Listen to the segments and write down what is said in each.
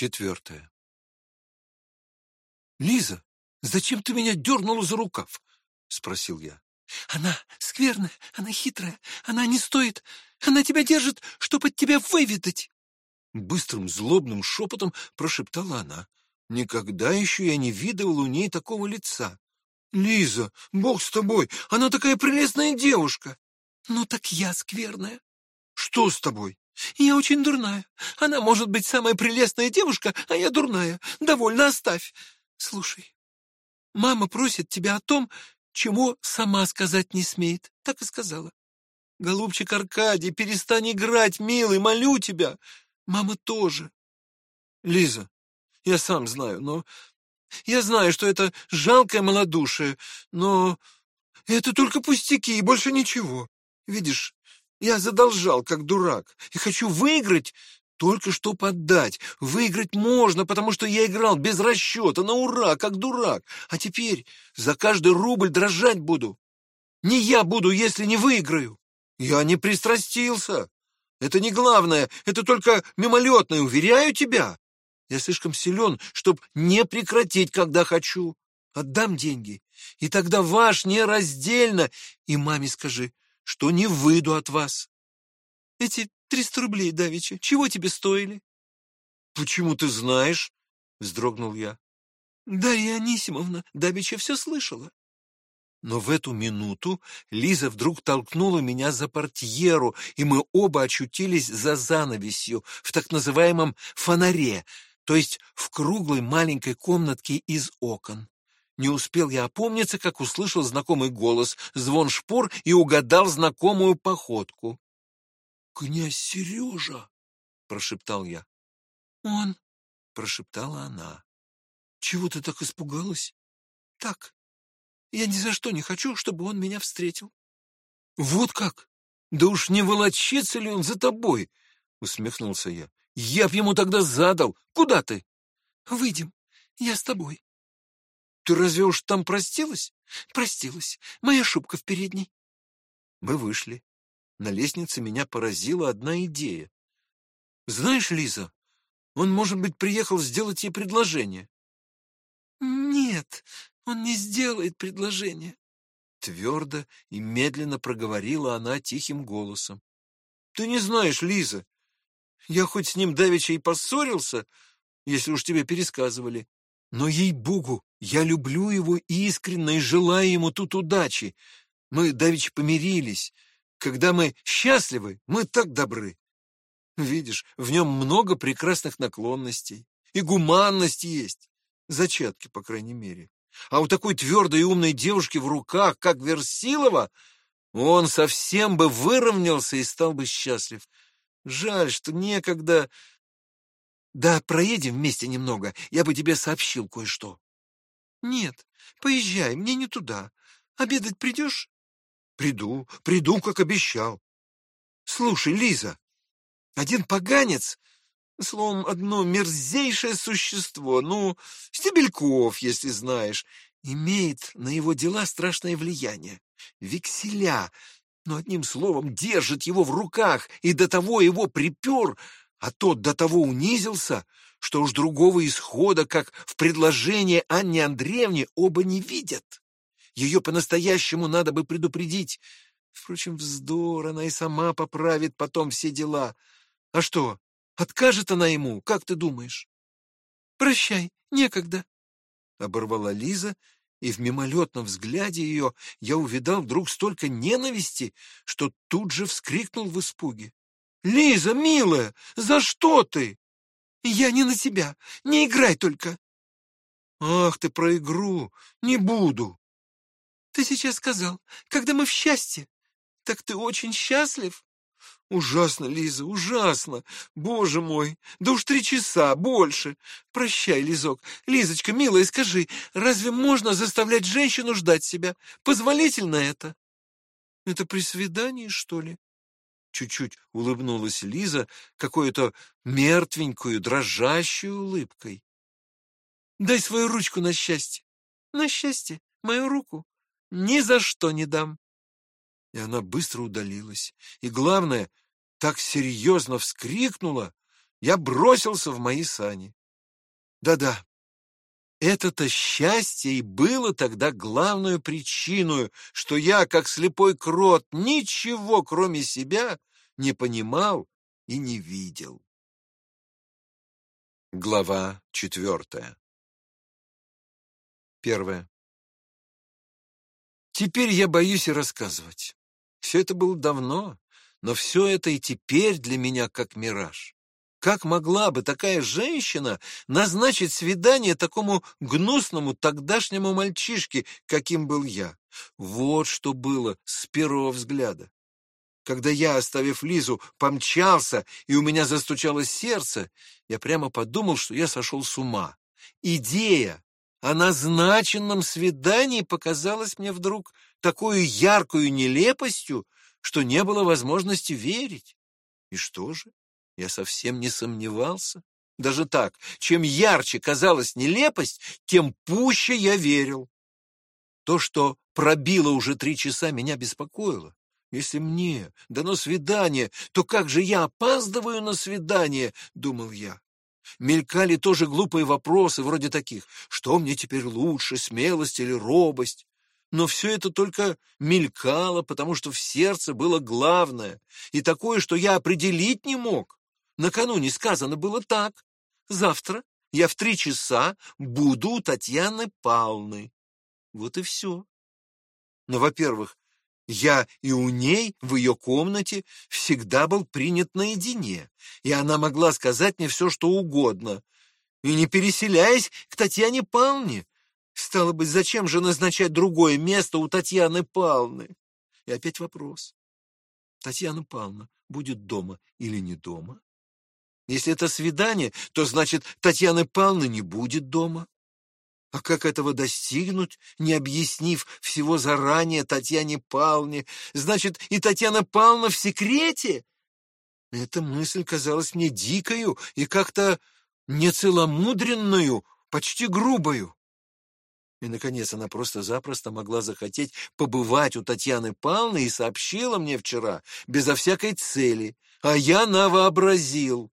Четвертое. «Лиза, зачем ты меня дернула за рукав?» — спросил я. «Она скверная, она хитрая, она не стоит, она тебя держит, чтоб от тебя выведать!» Быстрым злобным шепотом прошептала она. Никогда еще я не видывал у ней такого лица. «Лиза, бог с тобой, она такая прелестная девушка!» «Ну так я скверная!» «Что с тобой?» «Я очень дурная. Она может быть самая прелестная девушка, а я дурная. Довольно оставь. Слушай, мама просит тебя о том, чему сама сказать не смеет. Так и сказала. Голубчик Аркадий, перестань играть, милый, молю тебя. Мама тоже. Лиза, я сам знаю, но... Я знаю, что это жалкое малодушие, но... Это только пустяки и больше ничего. Видишь, я задолжал, как дурак, и хочу выиграть, только что поддать. Выиграть можно, потому что я играл без расчета, на ура, как дурак. А теперь за каждый рубль дрожать буду. Не я буду, если не выиграю. Я не пристрастился. Это не главное, это только мимолетное, уверяю тебя. Я слишком силен, чтобы не прекратить, когда хочу. Отдам деньги, и тогда ваш нераздельно. И маме скажи, что не выйду от вас. Эти триста рублей, Давича, чего тебе стоили? — Почему ты знаешь? — вздрогнул я. — Дарья Анисимовна Давича все слышала. Но в эту минуту Лиза вдруг толкнула меня за портьеру, и мы оба очутились за занавесью в так называемом фонаре, то есть в круглой маленькой комнатке из окон. Не успел я опомниться, как услышал знакомый голос, звон шпор и угадал знакомую походку. — Князь Сережа! — прошептал я. — Он! — прошептала она. — Чего ты так испугалась? — Так. Я ни за что не хочу, чтобы он меня встретил. — Вот как? Да уж не волочится ли он за тобой? — усмехнулся я. — Я б ему тогда задал. Куда ты? — Выйдем. Я с тобой. Ты разве уж там простилась? Простилась. Моя шубка в передней. Мы вышли. На лестнице меня поразила одна идея. Знаешь, Лиза, он, может быть, приехал сделать ей предложение. Нет, он не сделает предложение. Твердо и медленно проговорила она тихим голосом. Ты не знаешь, Лиза, я хоть с ним давеча и поссорился, если уж тебе пересказывали, но, ей-богу, я люблю его искренне и желаю ему тут удачи. Мы давеча помирились. Когда мы счастливы, мы так добры. Видишь, в нем много прекрасных наклонностей. И гуманность есть. Зачатки, по крайней мере. А у такой твердой и умной девушки в руках, как Версилова, он совсем бы выровнялся и стал бы счастлив. Жаль, что некогда да, проедем вместе немного, я бы тебе сообщил кое-что. Нет, поезжай, мне не туда. Обедать придешь? Приду, приду, как обещал. Слушай, Лиза, один поганец, словом, одно мерзейшее существо, ну, Стебельков, если знаешь, имеет на его дела страшное влияние. Векселя, но одним словом держит его в руках и до того его припер, а тот до того унизился, что уж другого исхода, как в предложении Анне Андреевне, оба не видят. Ее по-настоящему надо бы предупредить. Впрочем, вздор, она и сама поправит потом все дела. А что, откажет она ему, как ты думаешь? Прощай, некогда. Оборвала Лиза, и в мимолетном взгляде ее я увидал вдруг столько ненависти, что тут же вскрикнул в испуге. Лиза, милая, за что ты? Я не на тебя. Не играй только. Ах ты про игру. Не буду. Ты сейчас сказал, когда мы в счастье. Так ты очень счастлив? Ужасно, Лиза, ужасно. Боже мой, да уж три часа, больше. Прощай, Лизок. Лизочка, милая, скажи, разве можно заставлять женщину ждать себя? Позволительно это? Это при свидании, что ли? Чуть-чуть улыбнулась Лиза какой-то мертвенькую, дрожащую улыбкой. Дай свою ручку на счастье. На счастье, мою руку. Ни за что не дам. И она быстро удалилась. И главное, так серьезно вскрикнула, я бросился в мои сани. Да-да, это-то счастье и было тогда главную причиной, что я, как слепой крот, ничего, кроме себя, не понимал и не видел. Глава четвертая Первое. Теперь я боюсь и рассказывать. Все это было давно, но все это и теперь для меня как мираж. Как могла бы такая женщина назначить свидание такому гнусному тогдашнему мальчишке, каким был я? Вот что было с первого взгляда. Когда я, оставив Лизу, помчался, и у меня застучало сердце, я прямо подумал, что я сошел с ума. Идея о назначенном свидании показалась мне вдруг такой яркую нелепостью, что не было возможности верить. И что же? Я совсем не сомневался. Даже так, чем ярче казалась нелепость, тем пуще я верил. То, что пробило уже три часа, меня беспокоило. Если мне дано свидание, то как же я опаздываю на свидание, думал я. Мелькали тоже глупые вопросы, вроде таких, что мне теперь лучше, смелость или робость? Но все это только мелькало, потому что в сердце было главное, и такое, что я определить не мог. Накануне сказано было так. Завтра я в три часа буду у Татьяны Павловны. Вот и все. Но, во-первых, я и у ней в ее комнате всегда был принят наедине, и она могла сказать мне все, что угодно, и не переселяясь к Татьяне Павловне. Стало быть, зачем же назначать другое место у Татьяны Павловны? И опять вопрос. Татьяна Павловна будет дома или не дома? Если это свидание, то значит, Татьяны Павловны не будет дома. А как этого достигнуть, не объяснив всего заранее Татьяне Павловне? Значит, и Татьяна Павловна в секрете? Эта мысль казалась мне дикою и как-то нецеломудренную, почти грубою. И, наконец, она просто-запросто могла захотеть побывать у Татьяны Павловны и сообщила мне вчера, безо всякой цели, а я навообразил.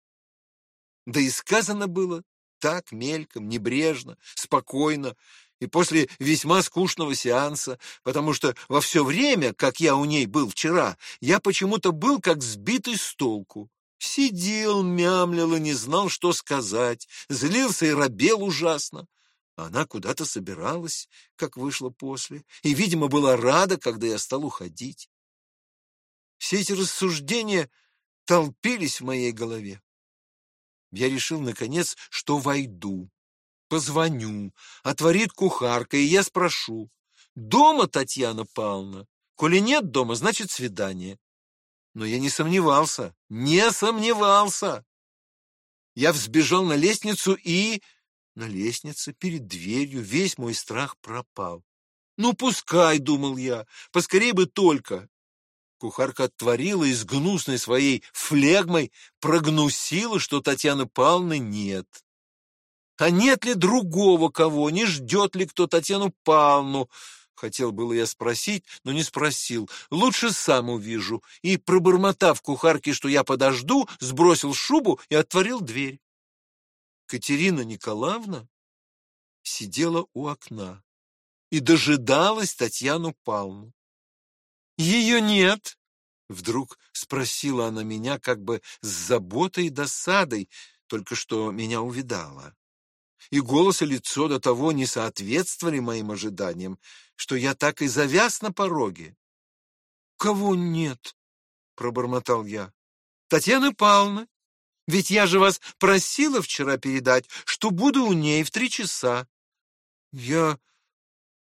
Да и сказано было так мельком, небрежно, спокойно, и после весьма скучного сеанса, потому что во все время, как я у ней был вчера, я почему-то был как сбитый с толку. Сидел, мямлил и не знал, что сказать, злился и робел ужасно. Она куда-то собиралась, как вышло после, и, видимо, была рада, когда я стал уходить. Все эти рассуждения толпились в моей голове. Я решил, наконец, что войду. Позвоню, отворит кухарка, и я спрошу. Дома Татьяна Павловна? Коли нет дома, значит свидание. Но я не сомневался, не сомневался. Я взбежал на лестницу и... На лестнице, перед дверью, весь мой страх пропал. Ну, пускай, думал я, поскорее бы только. Кухарка отворила и с гнусной своей флегмой прогнусила, что Татьяны Павловны нет. А нет ли другого кого, не ждет ли кто Татьяну Павловну? Хотел было я спросить, но не спросил. Лучше сам увижу. И, пробормотав кухарке, что я подожду, сбросил шубу и отворил дверь. Катерина Николаевна сидела у окна и дожидалась Татьяну Павловну. Ее нет? Вдруг спросила она меня как бы с заботой и досадой, только что меня увидала. И голос и лицо до того не соответствовали моим ожиданиям, что я так и завяз на пороге. «Кого нет?» — пробормотал я. «Татьяна Павловна, ведь я же вас просила вчера передать, что буду у ней в три часа». «Я...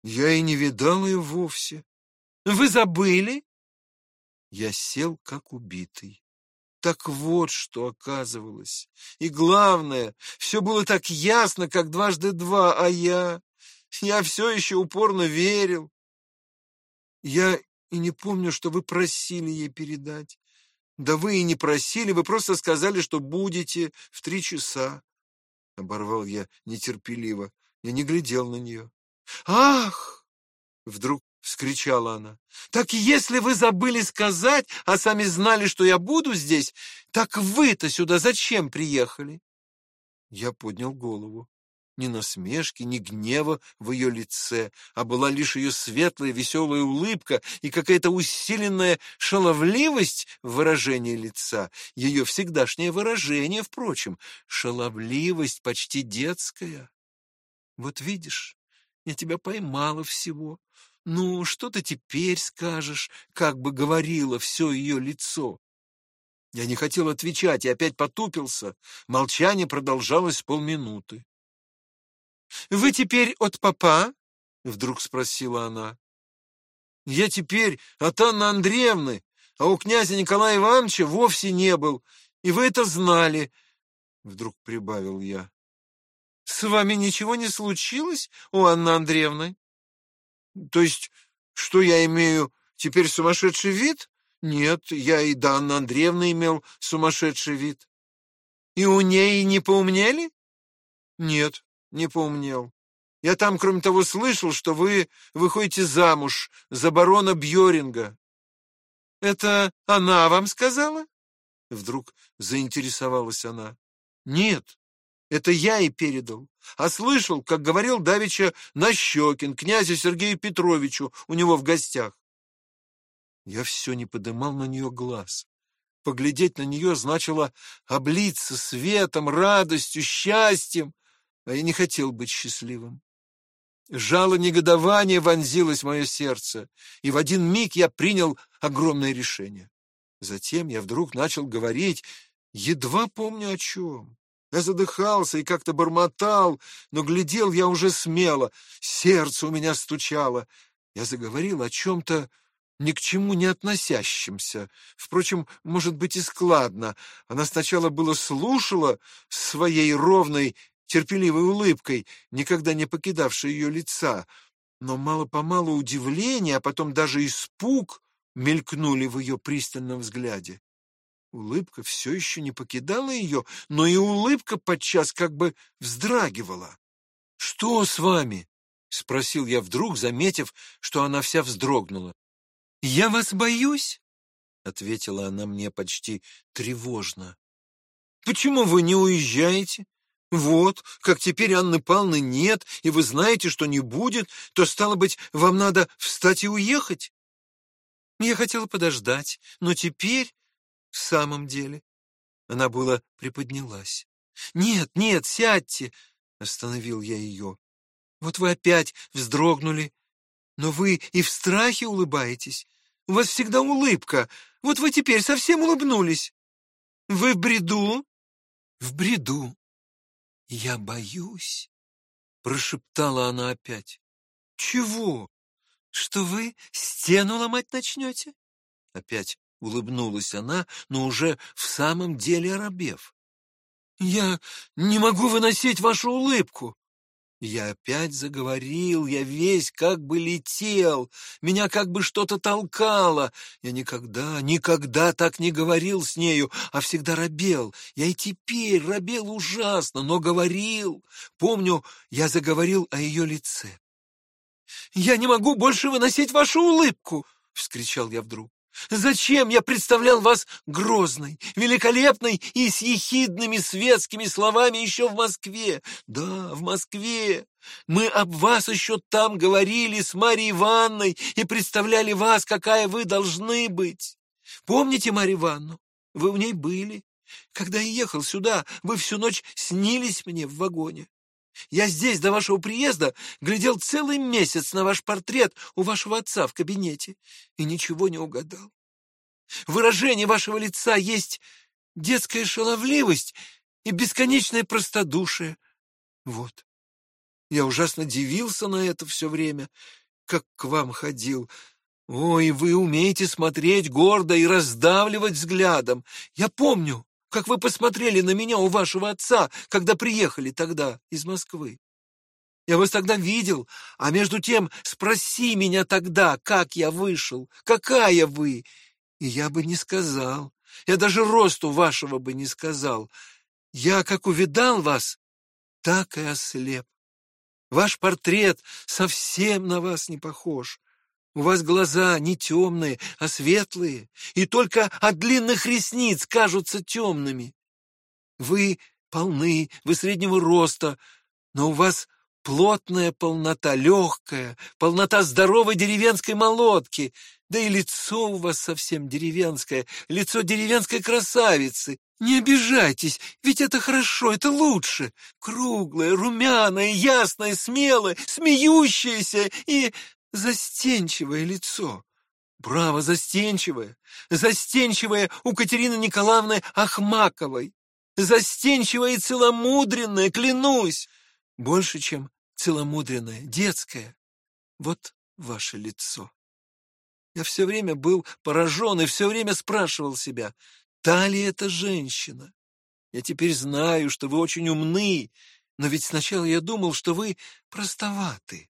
я и не видал ее вовсе. Вы забыли? Я сел, как убитый. Так вот, что оказывалось. И главное, все было так ясно, как дважды два, а я... Я все еще упорно верил. Я и не помню, что вы просили ей передать. Да вы и не просили, вы просто сказали, что будете в три часа. Оборвал я нетерпеливо. Я не глядел на нее. Ах! Вдруг — вскричала она. «Так если вы забыли сказать, а сами знали, что я буду здесь, так вы-то сюда зачем приехали?» Я поднял голову. ни насмешки, ни гнева в ее лице, а была лишь ее светлая веселая улыбка и какая-то усиленная шаловливость в выражении лица. Ее всегдашнее выражение, впрочем, шаловливость почти детская. Вот видишь, я тебя поймала всего. Ну, что ты теперь скажешь, как бы говорило все ее лицо? Я не хотел отвечать и опять потупился. Молчание продолжалось полминуты. «Вы теперь от папа?» — вдруг спросила она. «Я теперь от Анны Андреевны, а у князя Николая Ивановича вовсе не был, и вы это знали», — вдруг прибавил я. «С вами ничего не случилось у Анны Андреевны?» «То есть, что я имею теперь сумасшедший вид?» «Нет, я и до Анны Андреевны имел сумасшедший вид». «И у ней не поумнели?» «Нет, не поумнел. Я там, кроме того, слышал, что вы выходите замуж за барона Бьоринга. Это она вам сказала? Вдруг заинтересовалась она. Нет, это я и передал. А слышал, как говорил давеча Нащекин князю Сергею Петровичу у него в гостях. Я все не подымал на нее глаз. Поглядеть на нее значило облиться светом, радостью, счастьем а я не хотел быть счастливым. Жало негодование вонзилось в мое сердце, и в один миг я принял огромное решение. Затем я вдруг начал говорить, едва помню о чем. Я задыхался и как-то бормотал, но глядел я уже смело, сердце у меня стучало. Я заговорил о чем-то ни к чему не относящемся. Впрочем, может быть и складно. Она сначала было слушала своей ровной терпеливой улыбкой, никогда не покидавшей ее лица, но мало-помалу удивление, а потом даже испуг мелькнули в ее пристальном взгляде. Улыбка все еще не покидала ее, но и улыбка подчас как бы вздрагивала. — Что с вами? — спросил я вдруг, заметив, что она вся вздрогнула. — Я вас боюсь, — ответила она мне почти тревожно. — Почему вы не уезжаете? Вот, как теперь Анны Павловны нет, и вы знаете, что не будет, то, стало быть, вам надо встать и уехать. Я хотела подождать, но теперь, в самом деле, она была приподнялась. Нет, нет, сядьте, остановил я ее. Вот вы опять вздрогнули, но вы и в страхе улыбаетесь. У вас всегда улыбка. Вот вы теперь совсем улыбнулись. Вы в бреду? В бреду. «Я боюсь», — прошептала она опять. «Чего? Что вы стену ломать начнете?» Опять улыбнулась она, но уже в самом деле оробев. «Я не могу выносить вашу улыбку!» Я опять заговорил, я весь как бы летел, меня как бы что-то толкало. Я никогда, никогда так не говорил с нею, а всегда робел. Я и теперь робел ужасно, но говорил. Помню, я заговорил о ее лице. «Я не могу больше выносить вашу улыбку!» — вскричал я вдруг. Зачем я представлял вас грозной, великолепной и с ехидными светскими словами еще в Москве? Да, в Москве. Мы об вас еще там говорили с Марьей Ивановной и представляли вас, какая вы должны быть. Помните Марью Ивановну? Вы в ней были. Когда я ехал сюда, вы всю ночь снились мне в вагоне. Я здесь до вашего приезда глядел целый месяц на ваш портрет у вашего отца в кабинете и ничего не угадал. Выражение вашего лица есть детская шаловливость и бесконечное простодушие. Вот. Я ужасно дивился на это все время, как к вам ходил. Ой, вы умеете смотреть гордо и раздавливать взглядом. Я помню, как вы посмотрели на меня у вашего отца, когда приехали тогда из Москвы. Я вас тогда видел, а между тем спроси меня тогда, как я вышел, какая вы, и я бы не сказал, я даже росту вашего бы не сказал. Я, как увидал вас, так и ослеп. Ваш портрет совсем на вас не похож. У вас глаза не темные, а светлые, и только от длинных ресниц кажутся темными. Вы полны, вы среднего роста, но у вас плотная полнота, легкая, полнота здоровой деревенской молотки, да и лицо у вас совсем деревенское, лицо деревенской красавицы. Не обижайтесь, ведь это хорошо, это лучше. Круглое, румяное, ясное, смелое, смеющееся и застенчивое лицо. Браво, застенчивое, застенчивое у Катерины Николаевны Ахмаковой. Застенчивое и целомудренное, клянусь. Больше, чем целомудренное, детское. Вот ваше лицо. Я все время был поражен и все время спрашивал себя, та ли это женщина? Я теперь знаю, что вы очень умны, но ведь сначала я думал, что вы простоваты.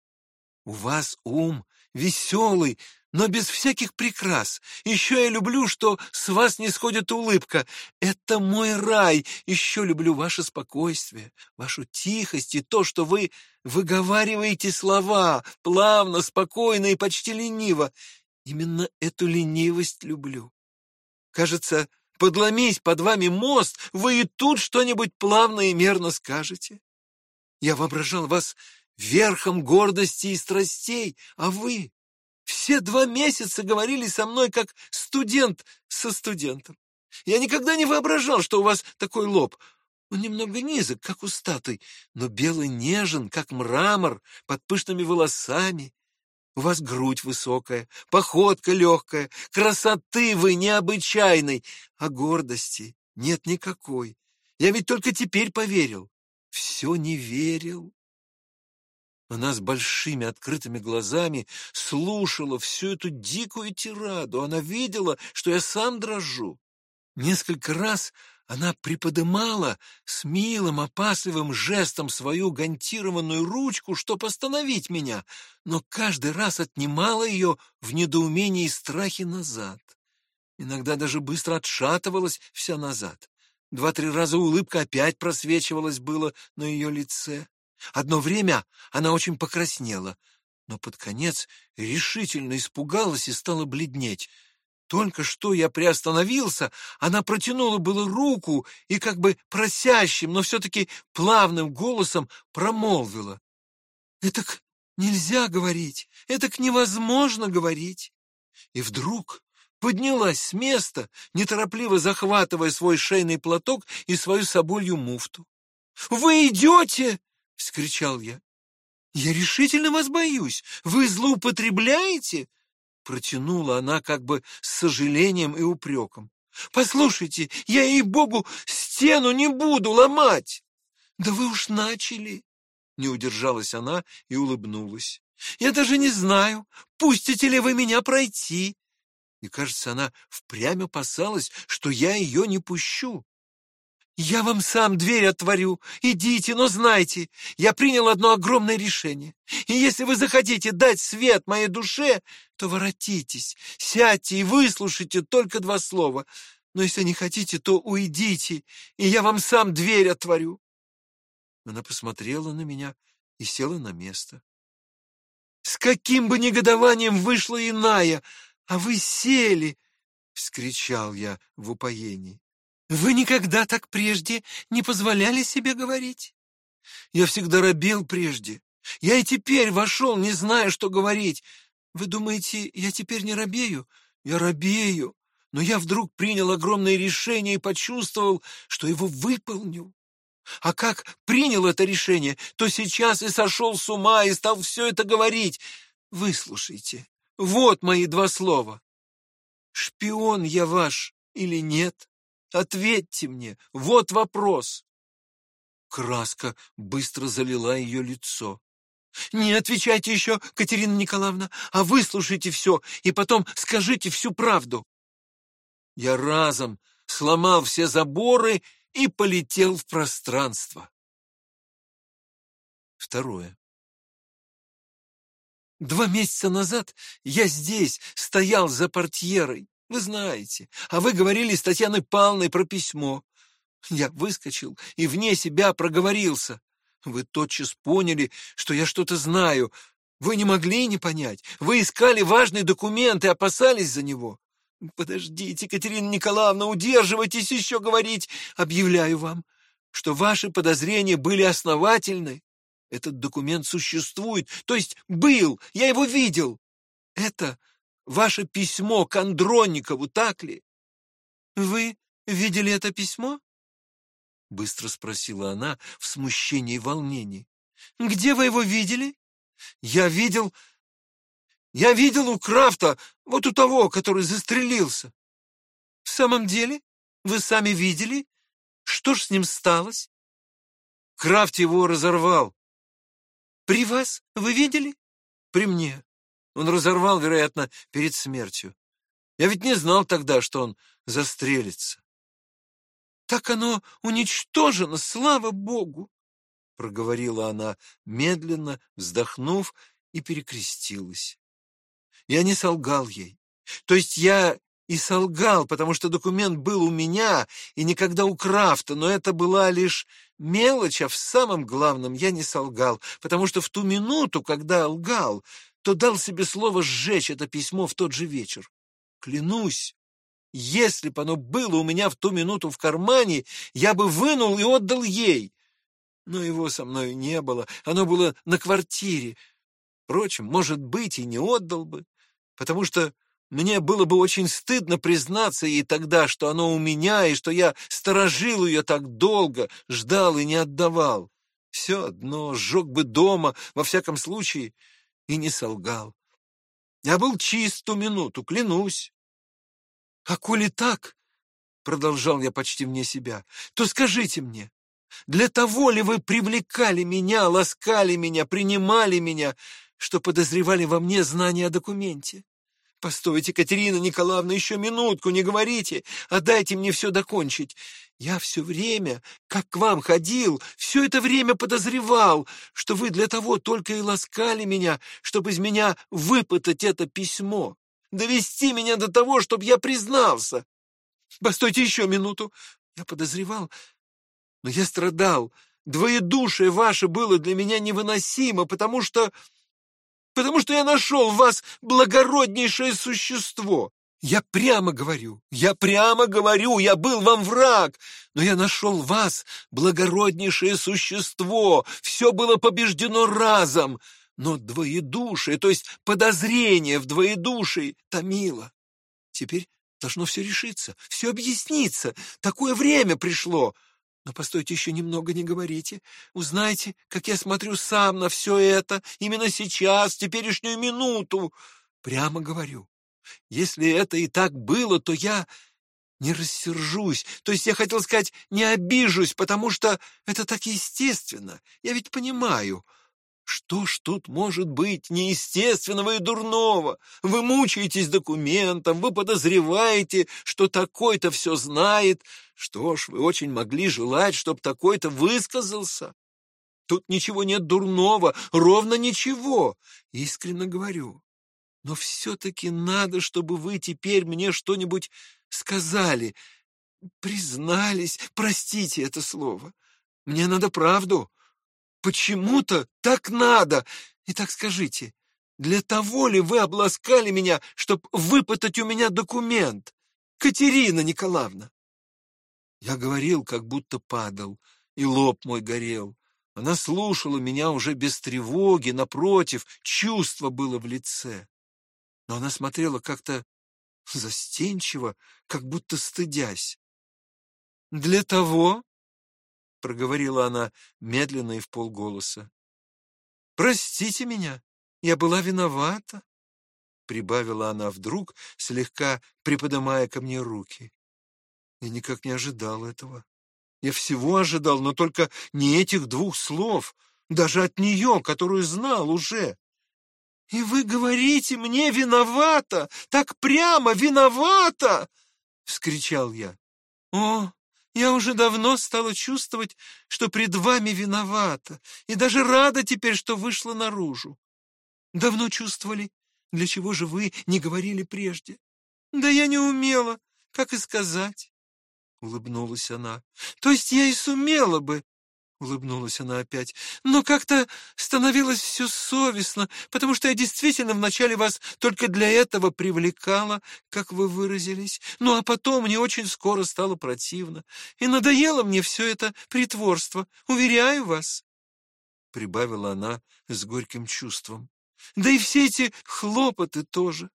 У вас ум веселый, но без всяких прикрас. Еще я люблю, что с вас не сходит улыбка. Это мой рай. Еще люблю ваше спокойствие, вашу тихость и то, что вы выговариваете слова плавно, спокойно и почти лениво. Именно эту ленивость люблю. Кажется, подломись под вами мост, вы и тут что-нибудь плавно и мерно скажете. Я воображал вас верхом гордости и страстей, а вы все два месяца говорили со мной, как студент со студентом. Я никогда не воображал, что у вас такой лоб. Он немного низок, как у статуй, но белый нежен, как мрамор, под пышными волосами. У вас грудь высокая, походка легкая, красоты вы необычайной, а гордости нет никакой. Я ведь только теперь поверил. Все не верил. Она с большими открытыми глазами слушала всю эту дикую тираду. Она видела, что я сам дрожу. Несколько раз она приподымала с милым, опасливым жестом свою гантированную ручку, чтобы остановить меня, но каждый раз отнимала ее в недоумении и страхе назад. Иногда даже быстро отшатывалась вся назад. Два-три раза улыбка опять просвечивалась было на ее лице. Одно время она очень покраснела, но под конец решительно испугалась и стала бледнеть. Только что я приостановился, она протянула было руку и как бы просящим, но все-таки плавным голосом промолвила. «Этак нельзя говорить, этак невозможно говорить». И вдруг поднялась с места, неторопливо захватывая свой шейный платок и свою соболью муфту. «Вы идете!» — вскричал я. «Я решительно вас боюсь. Вы злоупотребляете?» Протянула она как бы с сожалением и упреком. «Послушайте, я, ей-богу, стену не буду ломать!» «Да вы уж начали!» Не удержалась она и улыбнулась. «Я даже не знаю, пустите ли вы меня пройти!» И, кажется, она впрямь опасалась, что я ее не пущу. «Я вам сам дверь отворю. Идите, но знайте, я принял одно огромное решение. И если вы захотите дать свет моей душе, то воротитесь, сядьте и выслушайте только два слова. Но если не хотите, то уйдите, и я вам сам дверь отворю». Она посмотрела на меня и села на место. «С каким бы негодованием вышла иная, а вы сели!» — вскричал я в упоении. Вы никогда так прежде не позволяли себе говорить? Я всегда робел прежде. Я и теперь вошел, не зная, что говорить. Вы думаете, я теперь не робею? Я робею. Но я вдруг принял огромное решение и почувствовал, что его выполню. А как принял это решение, то сейчас и сошел с ума и стал все это говорить. Выслушайте. Вот мои два слова. Шпион я ваш или нет? Ответьте мне, вот вопрос. Краска быстро залила ее лицо. Не отвечайте еще, Катерина Николаевна, а выслушайте все и потом скажите всю правду. Я разом сломал все заборы и полетел в пространство. Второе. Два месяца назад я здесь стоял за портьерой. Вы знаете. А вы говорили с Татьяной Павловной про письмо. Я выскочил и вне себя проговорился. Вы тотчас поняли, что я что-то знаю. Вы не могли не понять. Вы искали важный документ и опасались за него. Подождите, Катерина Николаевна, удерживайтесь еще говорить. Объявляю вам, что ваши подозрения были основательны. Этот документ существует, то есть был, я его видел. Это ваше письмо к Андронникову, так ли? Вы видели это письмо? Быстро спросила она в смущении и волнении. Где вы его видели? Я видел... Я видел у Крафта, вот у того, который застрелился. В самом деле? Вы сами видели? Что ж с ним сталось? Крафт его разорвал. При вас? Вы видели? При мне. Он разорвал, вероятно, перед смертью. Я ведь не знал тогда, что он застрелится. Так оно уничтожено, слава богу, проговорила она, медленно вздохнув и перекрестилась. Я не солгал ей. То есть я и солгал, потому что документ был у меня и никогда у Крафта, но это была лишь мелочь, а в самом главном я не солгал, потому что в ту минуту, когда лгал, то дал себе слово сжечь это письмо в тот же вечер. Клянусь, если бы оно было у меня в ту минуту в кармане, я бы вынул и отдал ей. Но его со мной не было, оно было на квартире. Впрочем, может быть, и не отдал бы, потому что мне было бы очень стыдно признаться ей тогда, что оно у меня, и что я сторожил ее так долго, ждал и не отдавал. Все одно, сжег бы дома, во всяком случае, и не солгал. Я был чист ту минуту, клянусь. — А коли так, — продолжал я почти вне себя, — то скажите мне, для того ли вы привлекали меня, ласкали меня, принимали меня, что подозревали во мне знание о документе? Постойте, Катерина Николаевна, еще минутку, не говорите, а дайте мне все докончить. Я все время, как к вам ходил, все это время подозревал, что вы для того только и ласкали меня, чтобы из меня выпытать это письмо, довести меня до того, чтобы я признался. Постойте еще минуту. Я подозревал, но я страдал. Двоедушие ваше было для меня невыносимо, потому что потому что я нашел в вас благороднейшее существо. Я прямо говорю, я прямо говорю, я был вам враг, но я нашел вас благороднейшее существо. Все было побеждено разом, но двоедушие, то есть подозрение в двоедушии, томило. Теперь должно все решиться, все объясниться. Такое время пришло. Но постойте еще немного, не говорите. Узнайте, как я смотрю сам на все это, именно сейчас, в теперешнюю минуту. Прямо говорю, если это и так было, то я не рассержусь. То есть я хотел сказать, не обижусь, потому что это так естественно. Я ведь понимаю, что ж тут может быть неестественного и дурного? Вы мучаетесь документом, вы подозреваете, что такой-то все знает. Что ж, вы очень могли желать, чтобы такой-то высказался. Тут ничего нет дурного, ровно ничего, искренне говорю. Но все-таки надо, чтобы вы теперь мне что-нибудь сказали, признались, простите это слово. Мне надо правду. Почему-то так надо. И так скажите, для того ли вы обласкали меня, чтобы выпытать у меня документ? Катерина Николаевна. Я говорил, как будто падал, и лоб мой горел. Она слушала меня уже без тревоги, напротив, чувство было в лице. Но она смотрела как-то застенчиво, как будто стыдясь. «Для того, — проговорила она медленно и в полголоса. «Простите меня, я была виновата», — прибавила она вдруг, слегка приподнимая ко мне руки. Я никак не ожидал этого. Я всего ожидал, но только не этих двух слов, даже от нее, которую знал уже. «И вы говорите мне виновата, так прямо виновата!» — вскричал я. «О, я уже давно стала чувствовать, что пред вами виновата, и даже рада теперь, что вышла наружу. Давно чувствовали? Для чего же вы не говорили прежде? Да я не умела, как и сказать. Улыбнулась она. То есть я и сумела бы, Улыбнулась она опять. Но как-то становилось все совестно, потому что я действительно вначале вас только для этого привлекала, как вы выразились. Ну, а потом мне очень скоро стало противно. И надоело мне все это притворство, уверяю вас. — прибавила она с горьким чувством. «Да и все эти хлопоты тоже.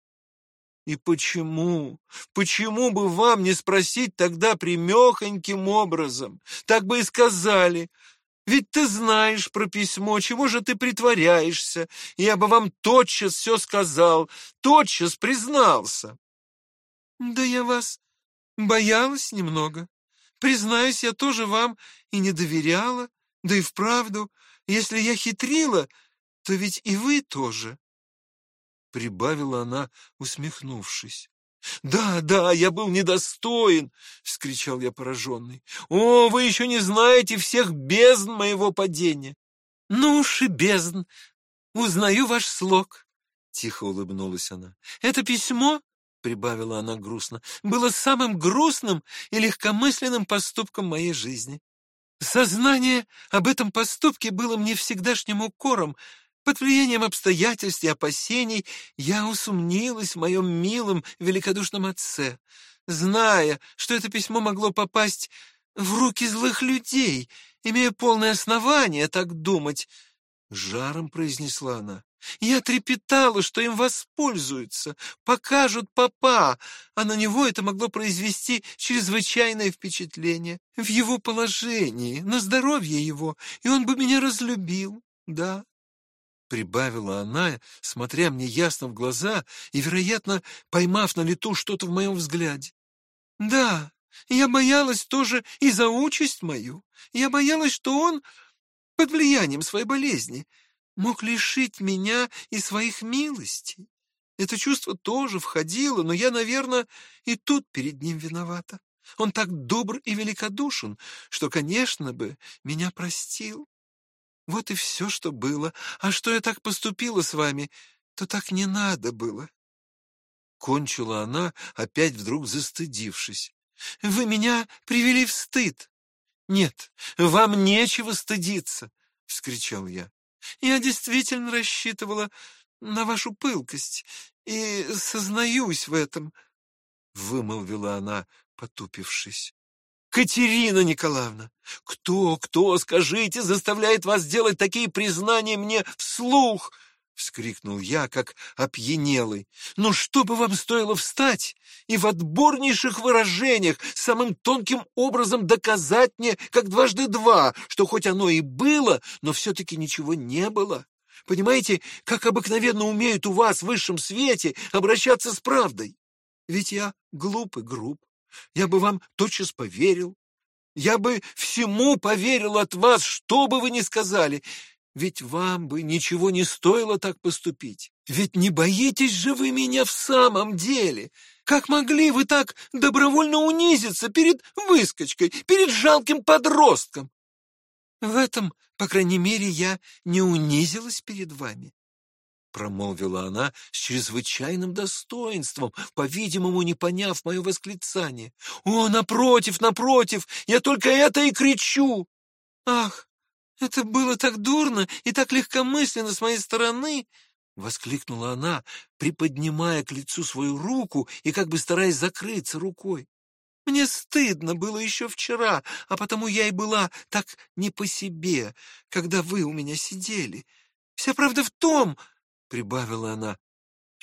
И почему, почему бы вам не спросить тогда примехоньким образом? Так бы и сказали. Ведь ты знаешь про письмо, чего же ты притворяешься? Я бы вам тотчас все сказал, тотчас признался. Да я вас боялась немного. Признаюсь, я тоже вам и не доверяла, да и вправду, если я хитрила, то ведь и вы тоже прибавила она, усмехнувшись. «Да, да, я был недостоин!» — вскричал я пораженный. «О, вы еще не знаете всех бездн моего падения!» «Ну уж и бездн! Узнаю ваш слог!» — тихо улыбнулась она. «Это письмо, — прибавила она грустно, — было самым грустным и легкомысленным поступком моей жизни. Сознание об этом поступке было мне всегдашним укором, под влиянием обстоятельств и опасений я усомнилась в моем милом, великодушном отце, зная, что это письмо могло попасть в руки злых людей, имея полное основание так думать. Жаром произнесла она. Я трепетала, что им воспользуются, покажут папа, а на него это могло произвести чрезвычайное впечатление в его положении, на здоровье его, и он бы меня разлюбил, да прибавила она, смотря мне ясно в глаза и, вероятно, поймав на лету что-то в моем взгляде. «Да, я боялась тоже и за участь мою. Я боялась, что он, под влиянием своей болезни, мог лишить меня и своих милостей. Это чувство тоже входило, но я, наверное, и тут перед ним виновата. Он так добр и великодушен, что, конечно бы, меня простил. Вот и все, что было. А что я так поступила с вами, то так не надо было. Кончила она, опять вдруг застыдившись. Вы меня привели в стыд. Нет, вам нечего стыдиться, — вскричал я. Я действительно рассчитывала на вашу пылкость и сознаюсь в этом, — вымолвила она, потупившись. Катерина Николаевна, кто, кто, скажите, заставляет вас делать такие признания мне вслух? — вскрикнул я, как опьянелый. «Ну что бы вам стоило встать и в отборнейших выражениях самым тонким образом доказать мне, как дважды два, что хоть оно и было, но все-таки ничего не было? Понимаете, как обыкновенно умеют у вас в высшем свете обращаться с правдой? Ведь я глуп и груб, я бы вам тотчас поверил. Я бы всему поверил от вас, что бы вы ни сказали. Ведь вам бы ничего не стоило так поступить. Ведь не боитесь же вы меня в самом деле. Как могли вы так добровольно унизиться перед выскочкой, перед жалким подростком? В этом, по крайней мере, я не унизилась перед вами промолвила она с чрезвычайным достоинством, по-видимому, не поняв мое восклицание. «О, напротив, напротив! Я только это и кричу!» «Ах, это было так дурно и так легкомысленно с моей стороны!» — воскликнула она, приподнимая к лицу свою руку и как бы стараясь закрыться рукой. «Мне стыдно было еще вчера, а потому я и была так не по себе, когда вы у меня сидели. Вся правда в том, прибавила она,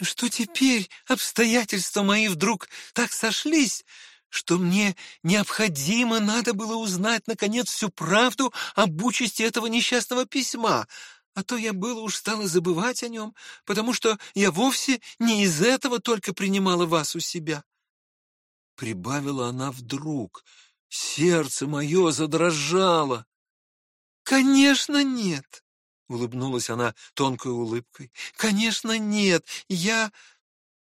что теперь обстоятельства мои вдруг так сошлись, что мне необходимо надо было узнать, наконец, всю правду об участи этого несчастного письма, а то я было уж стала забывать о нем, потому что я вовсе не из этого только принимала вас у себя. Прибавила она вдруг. Сердце мое задрожало. Конечно, нет. Улыбнулась она тонкой улыбкой. «Конечно, нет. Я...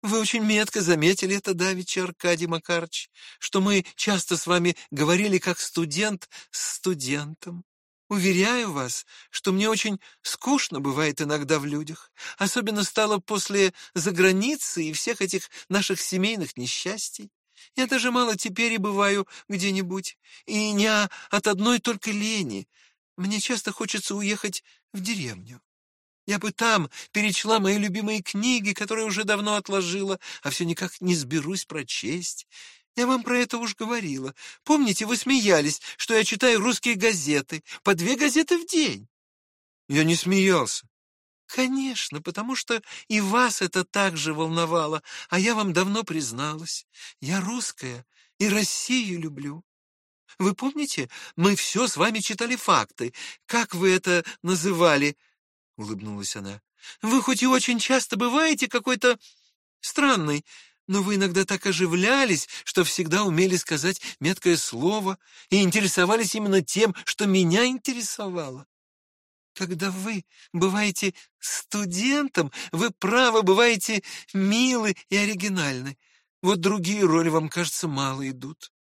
Вы очень метко заметили это, давеча, Аркадий Макарович, что мы часто с вами говорили как студент с студентом. Уверяю вас, что мне очень скучно бывает иногда в людях. Особенно стало после заграницы и всех этих наших семейных несчастий. Я даже мало теперь и бываю где-нибудь. И не от одной только лени. Мне часто хочется уехать в деревню. Я бы там перечла мои любимые книги, которые уже давно отложила, а все никак не сберусь прочесть. Я вам про это уж говорила. Помните, вы смеялись, что я читаю русские газеты, по две газеты в день? Я не смеялся. Конечно, потому что и вас это так же волновало, а я вам давно призналась. Я русская и Россию люблю. Вы помните, мы все с вами читали факты. Как вы это называли? Улыбнулась она. Вы хоть и очень часто бываете какой-то странный, но вы иногда так оживлялись, что всегда умели сказать меткое слово и интересовались именно тем, что меня интересовало. Когда вы бываете студентом, вы право бываете милы и оригинальны. Вот другие роли вам, кажется, мало идут.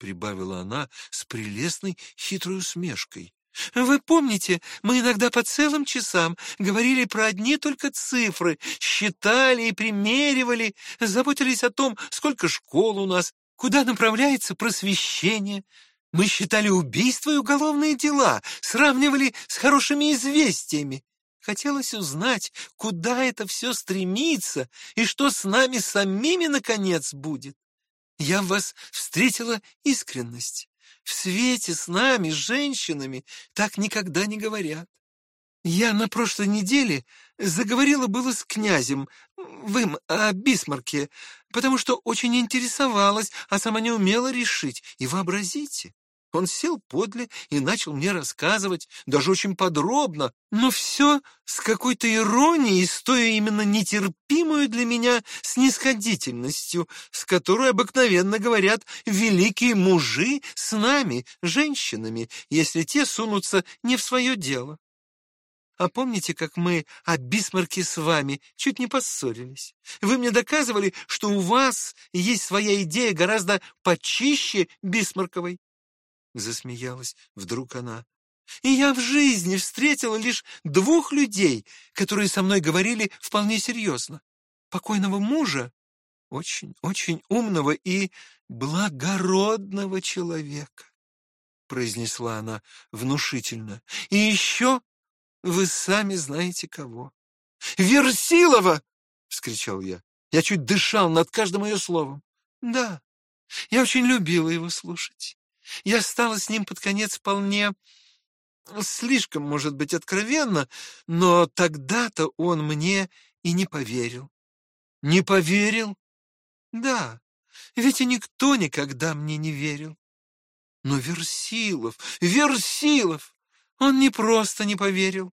Прибавила она с прелестной хитрой усмешкой. Вы помните, мы иногда по целым часам говорили про одни только цифры, считали и примеривали, заботились о том, сколько школ у нас, куда направляется просвещение. Мы считали убийства и уголовные дела, сравнивали с хорошими известиями. Хотелось узнать, куда это все стремится и что с нами самими, наконец, будет. Я в вас встретила искренность. В свете с нами, женщинами, так никогда не говорят. Я на прошлой неделе заговорила было с князем, вы о Бисмарке, потому что очень интересовалась, а сама не умела решить. И вообразите, он сел подле и начал мне рассказывать, даже очень подробно, но все с какой-то иронией, стоя именно нетерпимую для меня снисходительностью, с которой обыкновенно говорят великие мужи с нами, женщинами, если те сунутся не в свое дело. А помните, как мы о Бисмарке с вами чуть не поссорились? Вы мне доказывали, что у вас есть своя идея гораздо почище Бисмарковой. Засмеялась вдруг она. И я в жизни встретила лишь двух людей, которые со мной говорили вполне серьезно. Покойного мужа, очень, очень умного и благородного человека, произнесла она внушительно. И еще вы сами знаете кого. Версилова! вскричал я. Я чуть дышал над каждым ее словом. Да, я очень любила его слушать. Я стала с ним под конец вполне... Слишком, может быть, откровенно, но тогда-то он мне и не поверил. Не поверил? Да, ведь и никто никогда мне не верил. Но Версилов, Версилов, он не просто не поверил,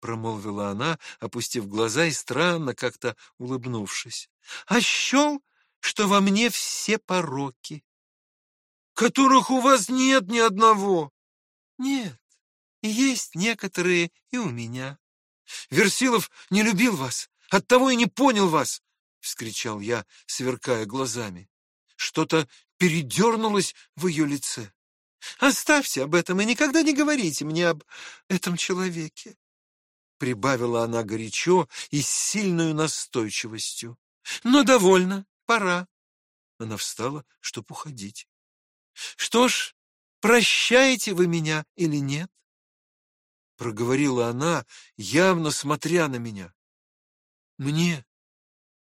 промолвила она, опустив глаза и странно как-то улыбнувшись. А счел, что во мне все пороки которых у вас нет ни одного. Нет, есть некоторые и у меня. Версилов не любил вас, оттого и не понял вас, вскричал я, сверкая глазами. Что-то передернулось в ее лице. Оставьте об этом и никогда не говорите мне об этом человеке, прибавила она горячо и с сильной настойчивостью. Но довольно, пора. Она встала, чтобы уходить. Что ж, прощаете вы меня или нет? Проговорила она, явно смотря на меня. Мне?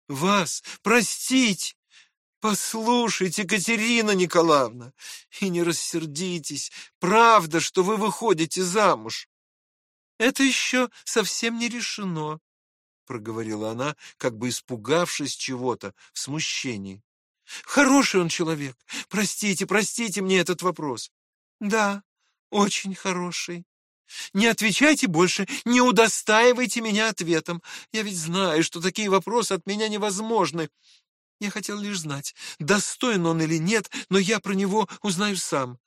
Вас? Простить? Послушайте, Катерина Николаевна, и не рассердитесь. Правда, что вы выходите замуж? Это еще совсем не решено, проговорила она, как бы испугавшись чего-то в смущении. Хороший он человек. Простите, простите мне этот вопрос. Да, очень хороший. Не отвечайте больше, не удостаивайте меня ответом. Я ведь знаю, что такие вопросы от меня невозможны. Я хотел лишь знать, достоин он или нет, но я про него узнаю сам.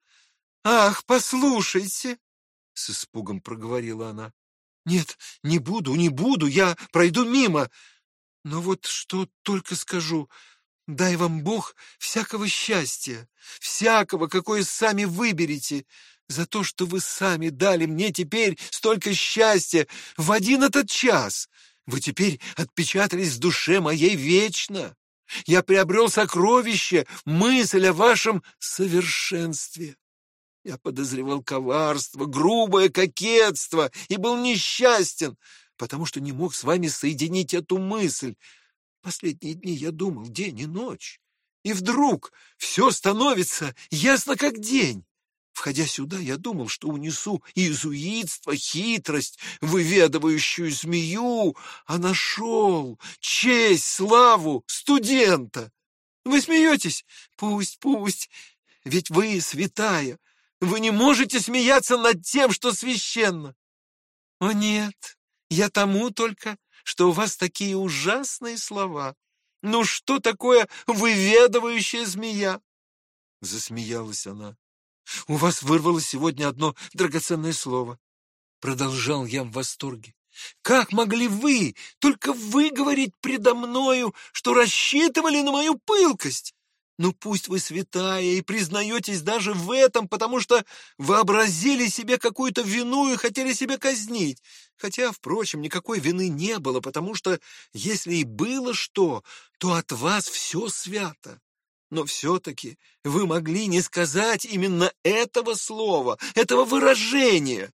Ах, послушайте, с испугом проговорила она. Нет, не буду, не буду, я пройду мимо. Но вот что только скажу, Дай вам Бог всякого счастья, всякого, какое сами выберете, за то, что вы сами дали мне теперь столько счастья в один этот час. Вы теперь отпечатались в душе моей вечно. Я приобрел сокровище, мысль о вашем совершенстве. Я подозревал коварство, грубое кокетство и был несчастен, потому что не мог с вами соединить эту мысль, Последние дни я думал день и ночь, и вдруг все становится ясно как день. Входя сюда, я думал, что унесу изуитство, хитрость, выведывающую змею, а нашел честь, славу студента. Вы смеетесь? Пусть, пусть, ведь вы святая. Вы не можете смеяться над тем, что священно. О нет, я тому только, что у вас такие ужасные слова. Ну что такое выведывающая змея? Засмеялась она. У вас вырвалось сегодня одно драгоценное слово. Продолжал я в восторге. Как могли вы, только вы говорить предо мною, что рассчитывали на мою пылкость? Ну пусть вы святая и признаетесь даже в этом, потому что вообразили себе какую-то вину и хотели себя казнить. Хотя, впрочем, никакой вины не было, потому что, если и было что, то от вас все свято. Но все-таки вы могли не сказать именно этого слова, этого выражения.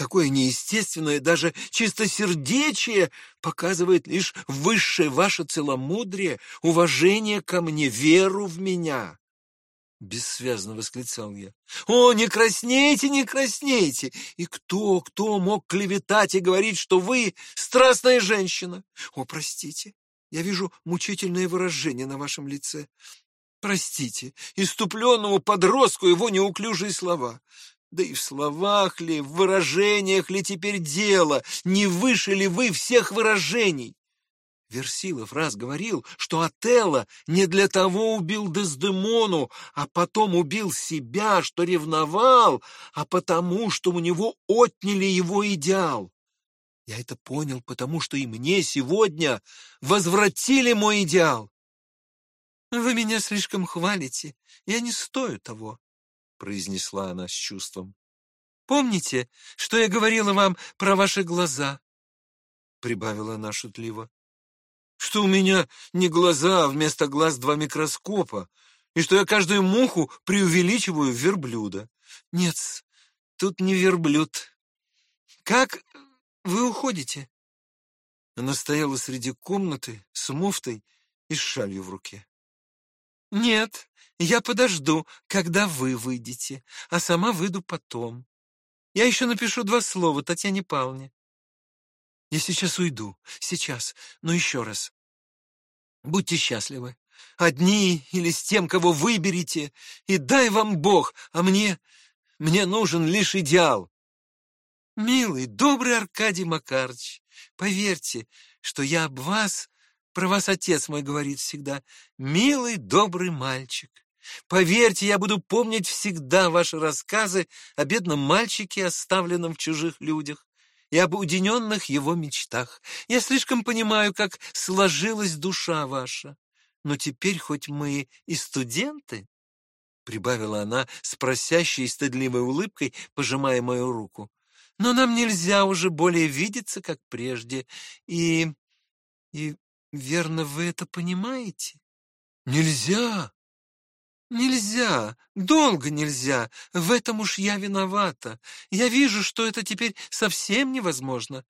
Такое неестественное, даже чистосердечие показывает лишь высшее ваше целомудрие, уважение ко мне, веру в меня. Бессвязно восклицал я. «О, не краснейте, не краснейте! И кто, кто мог клеветать и говорить, что вы страстная женщина? О, простите, я вижу мучительное выражение на вашем лице. Простите, иступленному подростку его неуклюжие слова. Да и в словах ли, в выражениях ли теперь дело, не выше ли вы всех выражений? Версилов раз говорил, что Отелло не для того убил Дездемону, а потом убил себя, что ревновал, а потому, что у него отняли его идеал. Я это понял, потому что и мне сегодня возвратили мой идеал. «Вы меня слишком хвалите. Я не стою того», — произнесла она с чувством. «Помните, что я говорила вам про ваши глаза?» — прибавила она шутливо. «Что у меня не глаза, а вместо глаз два микроскопа, и что я каждую муху преувеличиваю в верблюда. Нет, тут не верблюд. Как вы уходите?» Она стояла среди комнаты с муфтой и с шалью в руке. «Нет, я подожду, когда вы выйдете, а сама выйду потом. Я еще напишу два слова Татьяне Павловне. Я сейчас уйду, сейчас, но еще раз. Будьте счастливы, одни или с тем, кого выберете, и дай вам Бог, а мне, мне нужен лишь идеал. Милый, добрый Аркадий Макарович, поверьте, что я об вас про вас отец мой говорит всегда. Милый, добрый мальчик. Поверьте, я буду помнить всегда ваши рассказы о бедном мальчике, оставленном в чужих людях, и об уединенных его мечтах. Я слишком понимаю, как сложилась душа ваша. Но теперь хоть мы и студенты, — прибавила она с просящей и стыдливой улыбкой, пожимая мою руку, — но нам нельзя уже более видеться, как прежде, и... и Верно, вы это понимаете? Нельзя. Нельзя, долго нельзя. В этом уж я виновата. Я вижу, что это теперь совсем невозможно.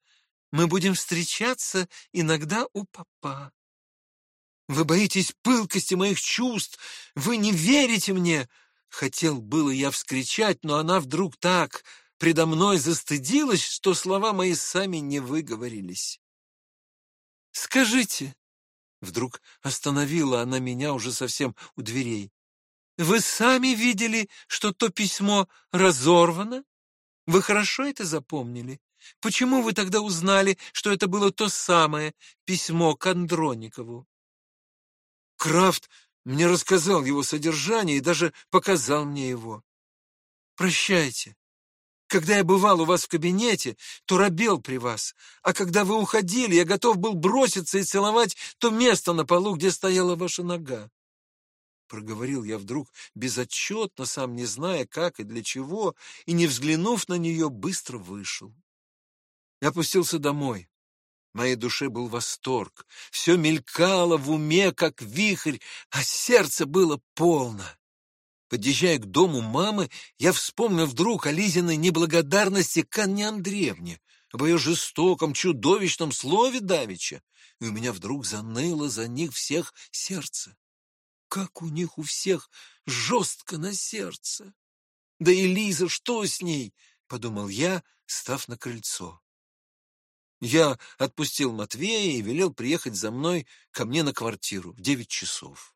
Мы будем встречаться иногда у папа. Вы боитесь пылкости моих чувств. Вы не верите мне. Хотел было я вскричать, но она вдруг так предо мной застыдилась, что слова мои сами не выговорились. Скажите, вдруг остановила она меня уже совсем у дверей. Вы сами видели, что то письмо разорвано? Вы хорошо это запомнили? Почему вы тогда узнали, что это было то самое письмо к Андроникову? Крафт мне рассказал его содержание и даже показал мне его. Прощайте. Когда я бывал у вас в кабинете, то робел при вас, а когда вы уходили, я готов был броситься и целовать то место на полу, где стояла ваша нога. Проговорил я вдруг безотчетно, сам не зная, как и для чего, и, не взглянув на нее, быстро вышел. Я опустился домой. В моей душе был восторг. Все мелькало в уме, как вихрь, а сердце было полно. Подъезжая к дому мамы, я вспомнил вдруг о Лизиной неблагодарности к Анне Андреевне, об ее жестоком, чудовищном слове Давича, и у меня вдруг заныло за них всех сердце. Как у них у всех жестко на сердце! Да и Лиза, что с ней? Подумал я, став на крыльцо. Я отпустил Матвея и велел приехать за мной ко мне на квартиру в девять часов.